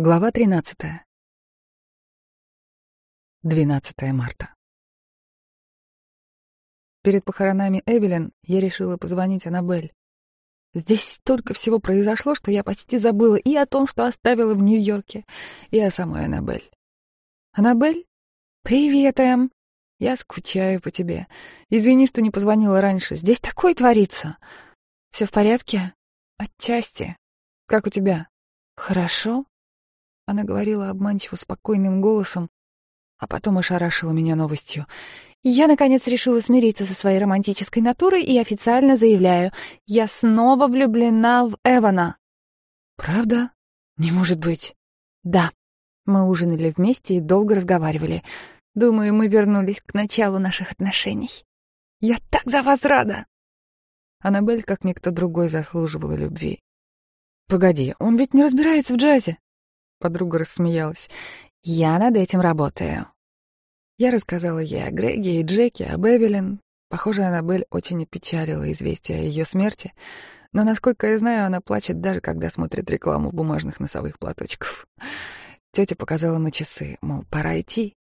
Глава 13. 12 марта. Перед похоронами Эвелин я решила позвонить Аннабель. Здесь столько всего произошло, что я почти забыла и о том, что оставила в Нью-Йорке, и о самой Аннабель. Аннабель? Привет, Эм. Я скучаю по тебе. Извини, что не позвонила раньше. Здесь такое творится. Все в порядке? Отчасти. Как у тебя? Хорошо? Она говорила обманчиво спокойным голосом, а потом ошарашила меня новостью. Я, наконец, решила смириться со своей романтической натурой и официально заявляю, я снова влюблена в Эвана. Правда? Не может быть. Да. Мы ужинали вместе и долго разговаривали. Думаю, мы вернулись к началу наших отношений. Я так за вас рада. Аннабель, как никто другой, заслуживала любви. Погоди, он ведь не разбирается в джазе. Подруга рассмеялась. «Я над этим работаю». Я рассказала ей о Греге и Джеке, об Эвелин. Похоже, Аннабель очень опечалила известие о ее смерти, но, насколько я знаю, она плачет даже, когда смотрит рекламу бумажных носовых платочков. Тетя показала на часы, мол, пора идти.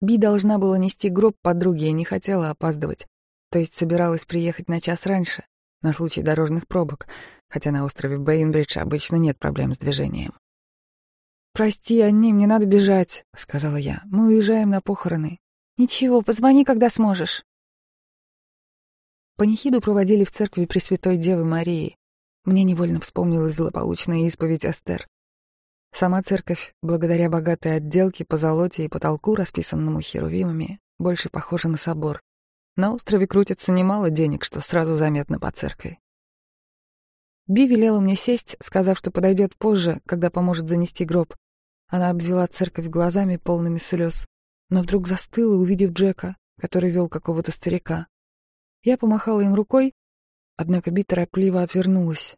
Би должна была нести гроб подруги и не хотела опаздывать, то есть собиралась приехать на час раньше, на случай дорожных пробок, хотя на острове Бейнбридж обычно нет проблем с движением. «Прости, Анни, мне надо бежать», — сказала я. «Мы уезжаем на похороны». «Ничего, позвони, когда сможешь». Панихиду проводили в церкви Пресвятой Девы Марии. Мне невольно вспомнилась злополучная исповедь Эстер. Сама церковь, благодаря богатой отделке, позолоте и потолку, расписанному херувимами, больше похожа на собор. На острове крутится немало денег, что сразу заметно по церкви. Би велела мне сесть, сказав, что подойдет позже, когда поможет занести гроб. Она обвела церковь глазами, полными слез, но вдруг застыла, увидев Джека, который вел какого-то старика. Я помахала им рукой, однако Би торопливо отвернулась.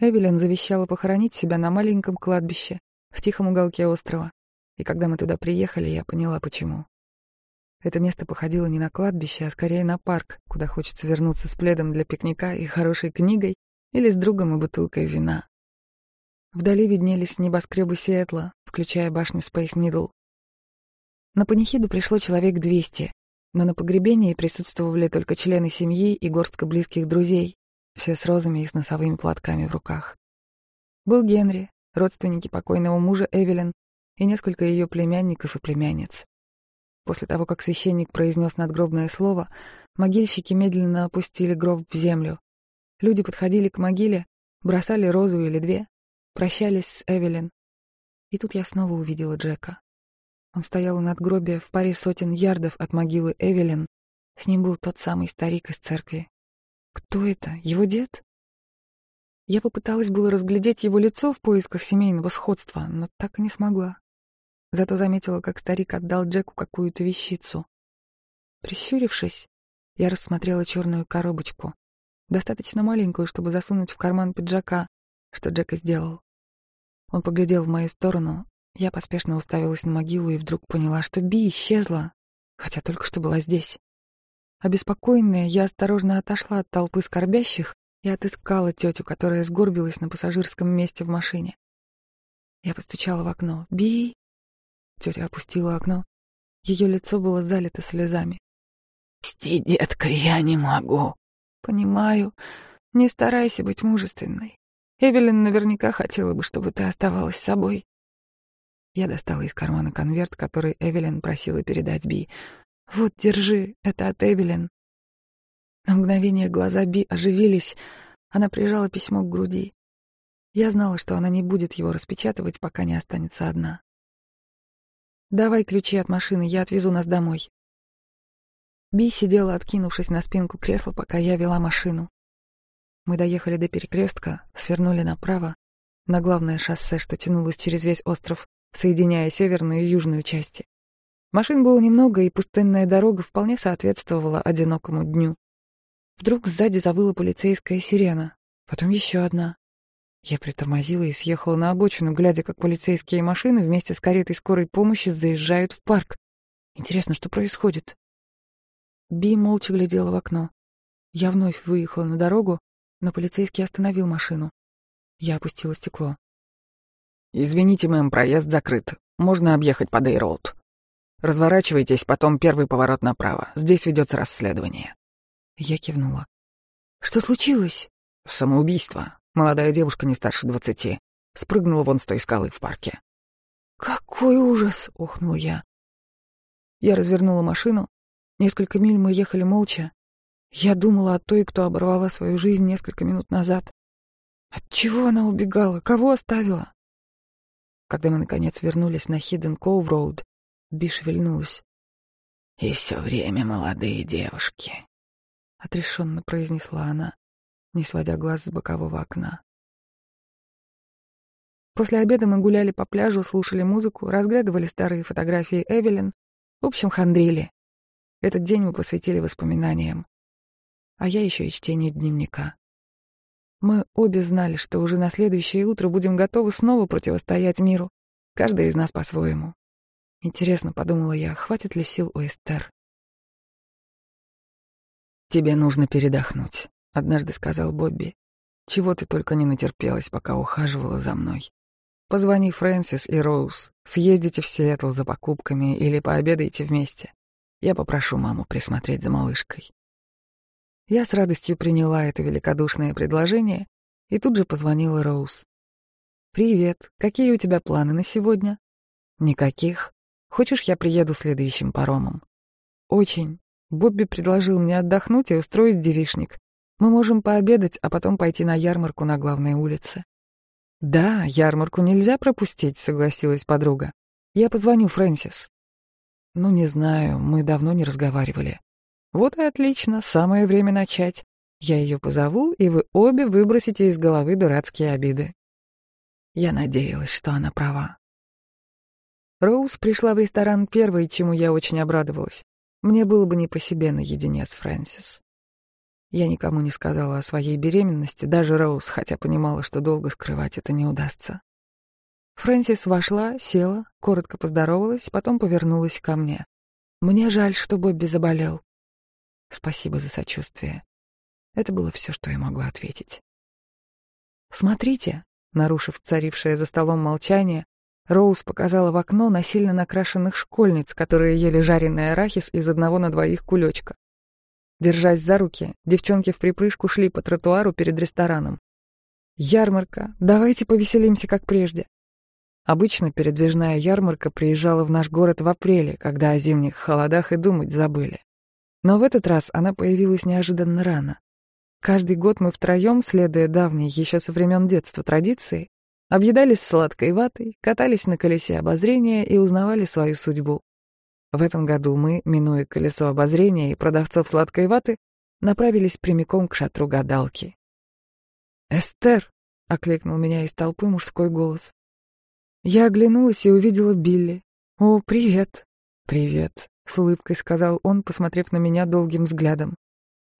Эвелин завещала похоронить себя на маленьком кладбище в тихом уголке острова, и когда мы туда приехали, я поняла, почему. Это место походило не на кладбище, а скорее на парк, куда хочется вернуться с пледом для пикника и хорошей книгой или с другом и бутылкой вина. Вдали виднелись небоскребы Сиэтла, включая башню Space Needle. На панихиду пришло человек двести, но на погребении присутствовали только члены семьи и горстка близких друзей, все с розами и с носовыми платками в руках. Был Генри, родственники покойного мужа Эвелин и несколько ее племянников и племянниц. После того, как священник произнес надгробное слово, могильщики медленно опустили гроб в землю. Люди подходили к могиле, бросали розу или две, прощались с Эвелин. И тут я снова увидела Джека. Он стоял у надгробия в паре сотен ярдов от могилы Эвелин. С ним был тот самый старик из церкви. Кто это? Его дед? Я попыталась было разглядеть его лицо в поисках семейного сходства, но так и не смогла. Зато заметила, как старик отдал Джеку какую-то вещицу. Прищурившись, я рассмотрела черную коробочку, достаточно маленькую, чтобы засунуть в карман пиджака, что Джек и сделал. Он поглядел в мою сторону, я поспешно уставилась на могилу и вдруг поняла, что Би исчезла, хотя только что была здесь. Обеспокоенная, я осторожно отошла от толпы скорбящих и отыскала тетю, которая сгорбилась на пассажирском месте в машине. Я постучала в окно. «Би!» Тетя опустила окно. Ее лицо было залито слезами. «Сти, детка, я не могу». «Понимаю. Не старайся быть мужественной. Эвелин наверняка хотела бы, чтобы ты оставалась собой». Я достала из кармана конверт, который Эвелин просила передать Би. «Вот, держи, это от Эвелин». На мгновение глаза Би оживились. Она прижала письмо к груди. Я знала, что она не будет его распечатывать, пока не останется одна. «Давай ключи от машины, я отвезу нас домой». Би сидела, откинувшись на спинку кресла, пока я вела машину. Мы доехали до перекрестка, свернули направо, на главное шоссе, что тянулось через весь остров, соединяя северную и южную части. Машин было немного, и пустынная дорога вполне соответствовала одинокому дню. Вдруг сзади завыла полицейская сирена, потом еще одна. Я притормозила и съехала на обочину, глядя, как полицейские машины вместе с каретой скорой помощи заезжают в парк. Интересно, что происходит? Би молча глядела в окно. Я вновь выехала на дорогу, но полицейский остановил машину. Я опустила стекло. «Извините, мэм, проезд закрыт. Можно объехать по Дейроуд. Разворачивайтесь, потом первый поворот направо. Здесь ведется расследование». Я кивнула. «Что случилось?» «Самоубийство. Молодая девушка не старше двадцати. Спрыгнула вон с той скалы в парке». «Какой ужас!» — охнул я. Я развернула машину. Несколько миль мы ехали молча. Я думала о той, кто оборвала свою жизнь несколько минут назад. От чего она убегала? Кого оставила? Когда мы, наконец, вернулись на Хидden Cove Road, Би шевельнулась. «И все время молодые девушки», — отрешенно произнесла она, не сводя глаз с бокового окна. После обеда мы гуляли по пляжу, слушали музыку, разглядывали старые фотографии Эвелин, в общем, хандрили. Этот день мы посвятили воспоминаниям. А я еще и чтению дневника. Мы обе знали, что уже на следующее утро будем готовы снова противостоять миру, каждый из нас по-своему. Интересно, подумала я, хватит ли сил у Эстер? «Тебе нужно передохнуть», — однажды сказал Бобби. «Чего ты только не натерпелась, пока ухаживала за мной. Позвони Фрэнсис и Роуз, съездите в Сиэтл за покупками или пообедайте вместе. Я попрошу маму присмотреть за малышкой». Я с радостью приняла это великодушное предложение и тут же позвонила Роуз. «Привет, какие у тебя планы на сегодня?» «Никаких. Хочешь, я приеду следующим паромом?» «Очень. Бобби предложил мне отдохнуть и устроить девишник. Мы можем пообедать, а потом пойти на ярмарку на главной улице». «Да, ярмарку нельзя пропустить», — согласилась подруга. «Я позвоню Фрэнсис». «Ну, не знаю, мы давно не разговаривали». «Вот и отлично, самое время начать. Я ее позову, и вы обе выбросите из головы дурацкие обиды». Я надеялась, что она права. Роуз пришла в ресторан первой, чему я очень обрадовалась. Мне было бы не по себе наедине с Фрэнсис. Я никому не сказала о своей беременности, даже Роуз, хотя понимала, что долго скрывать это не удастся. Фрэнсис вошла, села, коротко поздоровалась, потом повернулась ко мне. «Мне жаль, что Бобби заболел». «Спасибо за сочувствие». Это было все, что я могла ответить. «Смотрите», — нарушив царившее за столом молчание, Роуз показала в окно на сильно накрашенных школьниц, которые ели жареный арахис из одного на двоих кулечка. Держась за руки, девчонки в припрыжку шли по тротуару перед рестораном. «Ярмарка! Давайте повеселимся, как прежде!» Обычно передвижная ярмарка приезжала в наш город в апреле, когда о зимних холодах и думать забыли. Но в этот раз она появилась неожиданно рано. Каждый год мы втроем, следуя давней еще со времен детства традиции, Объедались сладкой ватой, катались на колесе обозрения и узнавали свою судьбу. В этом году мы, минуя колесо обозрения и продавцов сладкой ваты, направились прямиком к шатру гадалки. «Эстер!» — окликнул меня из толпы мужской голос. Я оглянулась и увидела Билли. «О, привет!» «Привет!» — с улыбкой сказал он, посмотрев на меня долгим взглядом.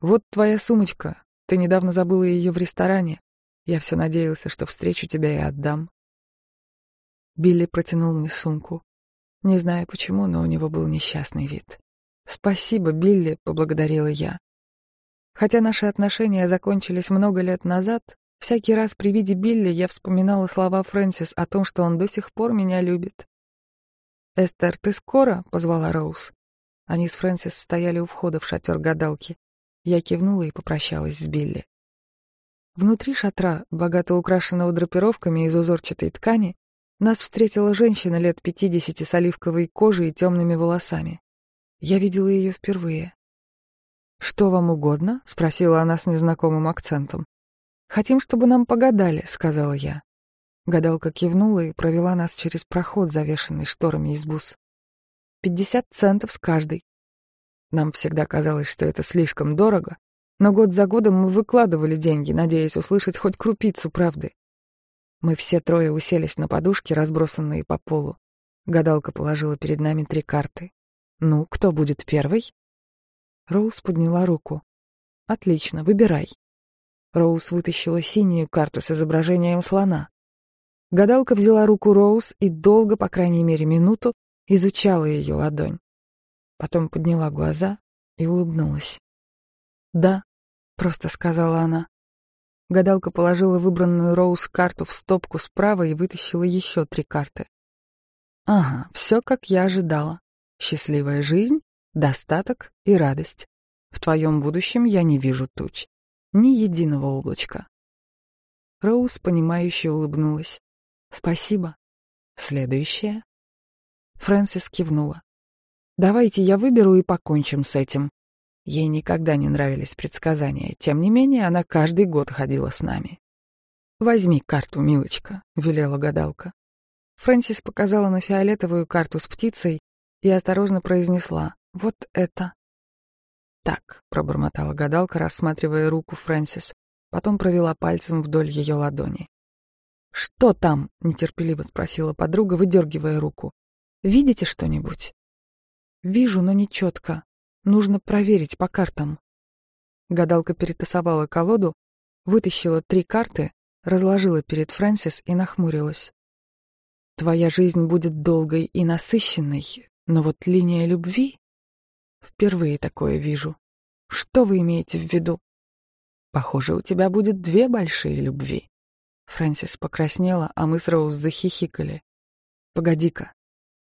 «Вот твоя сумочка. Ты недавно забыла ее в ресторане. Я все надеялся, что встречу тебя и отдам. Билли протянул мне сумку. Не знаю почему, но у него был несчастный вид. «Спасибо, Билли», — поблагодарила я. Хотя наши отношения закончились много лет назад, всякий раз при виде Билли я вспоминала слова Фрэнсис о том, что он до сих пор меня любит. «Эстер, ты скоро?» — позвала Роуз. Они с Фрэнсис стояли у входа в шатер гадалки. Я кивнула и попрощалась с Билли. Внутри шатра, богато украшенного драпировками из узорчатой ткани, нас встретила женщина лет пятидесяти с оливковой кожей и темными волосами. Я видела ее впервые. «Что вам угодно?» — спросила она с незнакомым акцентом. «Хотим, чтобы нам погадали», — сказала я. Гадалка кивнула и провела нас через проход, завешенный шторами из бус. «Пятьдесят центов с каждой». Нам всегда казалось, что это слишком дорого, но год за годом мы выкладывали деньги, надеясь услышать хоть крупицу правды. Мы все трое уселись на подушки, разбросанные по полу. Гадалка положила перед нами три карты. «Ну, кто будет первый?» Роуз подняла руку. «Отлично, выбирай». Роуз вытащила синюю карту с изображением слона. Гадалка взяла руку Роуз и долго, по крайней мере минуту, изучала ее ладонь. Потом подняла глаза и улыбнулась. «Да, просто сказала она. Гадалка положила выбранную Роуз карту в стопку справа и вытащила еще три карты. Ага, все как я ожидала. Счастливая жизнь, достаток и радость. В твоем будущем я не вижу туч. Ни единого облачка. Роуз, понимающе улыбнулась. Спасибо. Следующее. Фрэнсис кивнула. Давайте я выберу и покончим с этим. Ей никогда не нравились предсказания. Тем не менее, она каждый год ходила с нами. «Возьми карту, милочка», — велела гадалка. Фрэнсис показала на фиолетовую карту с птицей и осторожно произнесла «Вот это». «Так», — пробормотала гадалка, рассматривая руку Фрэнсис, потом провела пальцем вдоль ее ладони. «Что там?» — нетерпеливо спросила подруга, выдергивая руку. «Видите что-нибудь?» «Вижу, но не четко. Нужно проверить по картам». Гадалка перетасовала колоду, вытащила три карты, разложила перед Фрэнсис и нахмурилась. Твоя жизнь будет долгой и насыщенной, но вот линия любви... Впервые такое вижу. Что вы имеете в виду? Похоже, у тебя будет две большие любви. Фрэнсис покраснела, а мы с Роуз захихикали. Погоди-ка,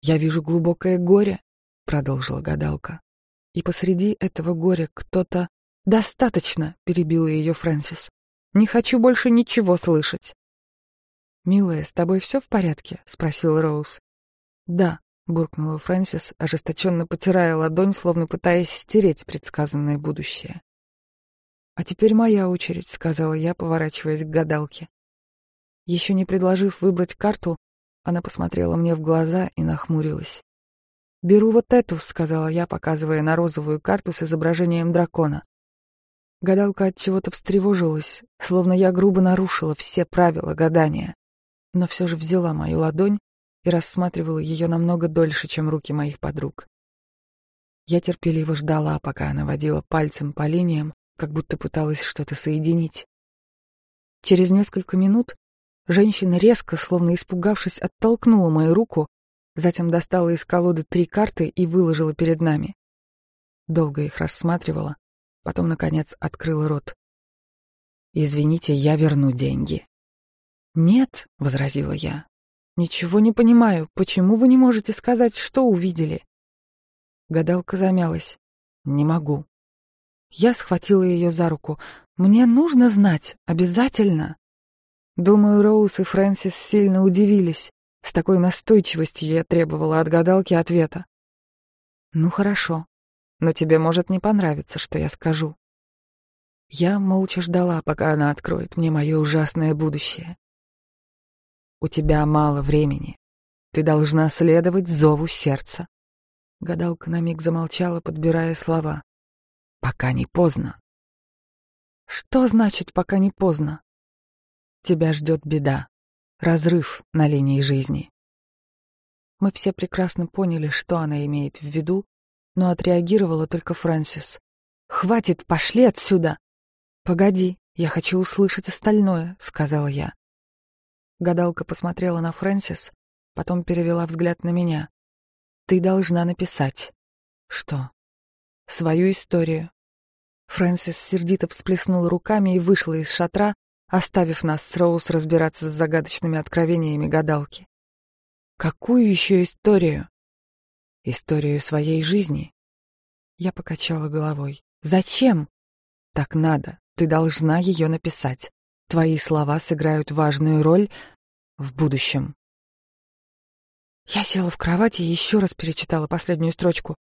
я вижу глубокое горе, продолжила гадалка. И посреди этого горя кто-то... Достаточно, перебила ее Фрэнсис. Не хочу больше ничего слышать. «Милая, с тобой все в порядке?» — спросил Роуз. «Да», — буркнула Фрэнсис, ожесточенно потирая ладонь, словно пытаясь стереть предсказанное будущее. «А теперь моя очередь», — сказала я, поворачиваясь к гадалке. Еще не предложив выбрать карту, она посмотрела мне в глаза и нахмурилась. «Беру вот эту», — сказала я, показывая на розовую карту с изображением дракона. Гадалка от чего-то встревожилась, словно я грубо нарушила все правила гадания но все же взяла мою ладонь и рассматривала ее намного дольше, чем руки моих подруг. Я терпеливо ждала, пока она водила пальцем по линиям, как будто пыталась что-то соединить. Через несколько минут женщина резко, словно испугавшись, оттолкнула мою руку, затем достала из колоды три карты и выложила перед нами. Долго их рассматривала, потом, наконец, открыла рот. «Извините, я верну деньги», «Нет», — возразила я. «Ничего не понимаю. Почему вы не можете сказать, что увидели?» Гадалка замялась. «Не могу». Я схватила ее за руку. «Мне нужно знать. Обязательно». Думаю, Роуз и Фрэнсис сильно удивились. С такой настойчивостью я требовала от гадалки ответа. «Ну хорошо, но тебе может не понравиться, что я скажу». Я молча ждала, пока она откроет мне мое ужасное будущее. У тебя мало времени. Ты должна следовать зову сердца. Гадалка на миг замолчала, подбирая слова. Пока не поздно. Что значит «пока не поздно»? Тебя ждет беда, разрыв на линии жизни. Мы все прекрасно поняли, что она имеет в виду, но отреагировала только Фрэнсис. «Хватит, пошли отсюда!» «Погоди, я хочу услышать остальное», — сказала я. Гадалка посмотрела на Фрэнсис, потом перевела взгляд на меня. «Ты должна написать». «Что?» «Свою историю». Фрэнсис сердито всплеснула руками и вышла из шатра, оставив нас с Роуз разбираться с загадочными откровениями гадалки. «Какую еще историю?» «Историю своей жизни». Я покачала головой. «Зачем?» «Так надо. Ты должна ее написать. Твои слова сыграют важную роль в будущем. Я села в кровати и еще раз перечитала последнюю строчку.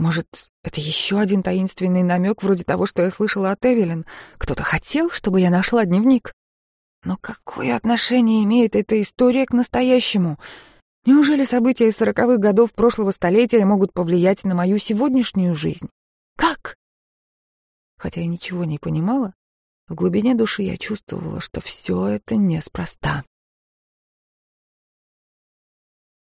Может, это еще один таинственный намек, вроде того, что я слышала от Эвелин. Кто-то хотел, чтобы я нашла дневник. Но какое отношение имеет эта история к настоящему? Неужели события сороковых годов прошлого столетия могут повлиять на мою сегодняшнюю жизнь? Как? Хотя я ничего не понимала, в глубине души я чувствовала, что все это неспроста.